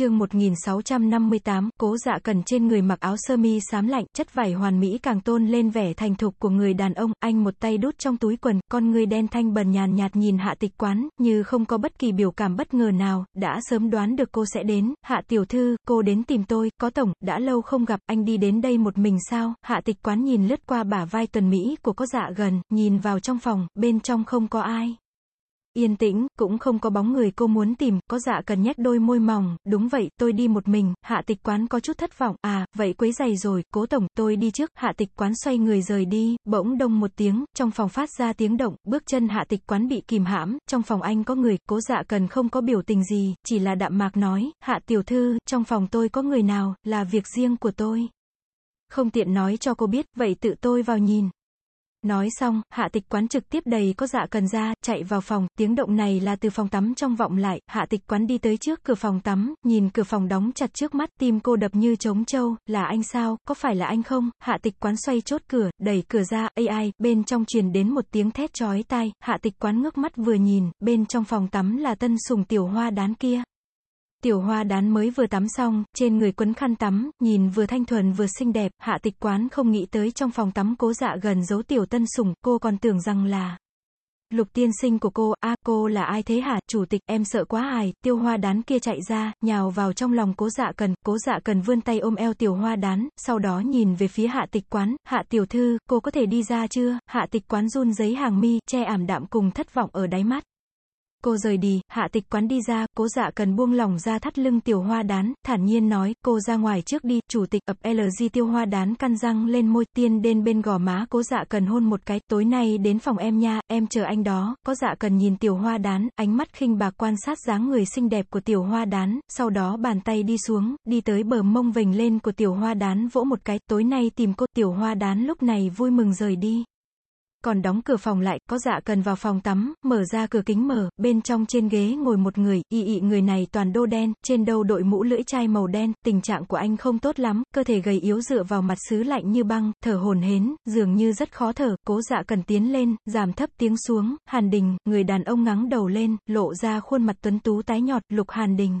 chương 1658, cố dạ cần trên người mặc áo sơ mi xám lạnh, chất vải hoàn mỹ càng tôn lên vẻ thành thục của người đàn ông, anh một tay đút trong túi quần, con người đen thanh bần nhàn nhạt nhìn hạ tịch quán, như không có bất kỳ biểu cảm bất ngờ nào, đã sớm đoán được cô sẽ đến, hạ tiểu thư, cô đến tìm tôi, có tổng, đã lâu không gặp, anh đi đến đây một mình sao, hạ tịch quán nhìn lướt qua bả vai tuần Mỹ của có dạ gần, nhìn vào trong phòng, bên trong không có ai. Yên tĩnh, cũng không có bóng người cô muốn tìm, có dạ cần nhếch đôi môi mỏng, đúng vậy, tôi đi một mình, hạ tịch quán có chút thất vọng, à, vậy quấy giày rồi, cố tổng, tôi đi trước, hạ tịch quán xoay người rời đi, bỗng đông một tiếng, trong phòng phát ra tiếng động, bước chân hạ tịch quán bị kìm hãm, trong phòng anh có người, cố dạ cần không có biểu tình gì, chỉ là đạm mạc nói, hạ tiểu thư, trong phòng tôi có người nào, là việc riêng của tôi. Không tiện nói cho cô biết, vậy tự tôi vào nhìn. Nói xong, hạ tịch quán trực tiếp đầy có dạ cần ra, chạy vào phòng, tiếng động này là từ phòng tắm trong vọng lại, hạ tịch quán đi tới trước cửa phòng tắm, nhìn cửa phòng đóng chặt trước mắt, tim cô đập như trống trâu, là anh sao, có phải là anh không, hạ tịch quán xoay chốt cửa, đẩy cửa ra, ai, bên trong truyền đến một tiếng thét chói tai, hạ tịch quán ngước mắt vừa nhìn, bên trong phòng tắm là tân sùng tiểu hoa đán kia. Tiểu hoa đán mới vừa tắm xong, trên người quấn khăn tắm, nhìn vừa thanh thuần vừa xinh đẹp, hạ tịch quán không nghĩ tới trong phòng tắm cố dạ gần giấu tiểu tân sủng, cô còn tưởng rằng là Lục tiên sinh của cô, a cô là ai thế hả, chủ tịch, em sợ quá ai, tiêu hoa đán kia chạy ra, nhào vào trong lòng cố dạ cần, cố dạ cần vươn tay ôm eo tiểu hoa đán, sau đó nhìn về phía hạ tịch quán, hạ tiểu thư, cô có thể đi ra chưa, hạ tịch quán run giấy hàng mi, che ảm đạm cùng thất vọng ở đáy mắt. Cô rời đi, hạ tịch quán đi ra, cố dạ cần buông lỏng ra thắt lưng tiểu hoa đán, thản nhiên nói, cô ra ngoài trước đi, chủ tịch ập LG tiêu hoa đán căn răng lên môi, tiên đến bên gò má cố dạ cần hôn một cái, tối nay đến phòng em nha, em chờ anh đó, có dạ cần nhìn tiểu hoa đán, ánh mắt khinh bạc quan sát dáng người xinh đẹp của tiểu hoa đán, sau đó bàn tay đi xuống, đi tới bờ mông vành lên của tiểu hoa đán vỗ một cái, tối nay tìm cô, tiểu hoa đán lúc này vui mừng rời đi. Còn đóng cửa phòng lại, có dạ cần vào phòng tắm, mở ra cửa kính mở, bên trong trên ghế ngồi một người, y y người này toàn đô đen, trên đầu đội mũ lưỡi chai màu đen, tình trạng của anh không tốt lắm, cơ thể gầy yếu dựa vào mặt xứ lạnh như băng, thở hồn hến, dường như rất khó thở, cố dạ cần tiến lên, giảm thấp tiếng xuống, Hàn Đình, người đàn ông ngắng đầu lên, lộ ra khuôn mặt tuấn tú tái nhọt, Lục Hàn Đình.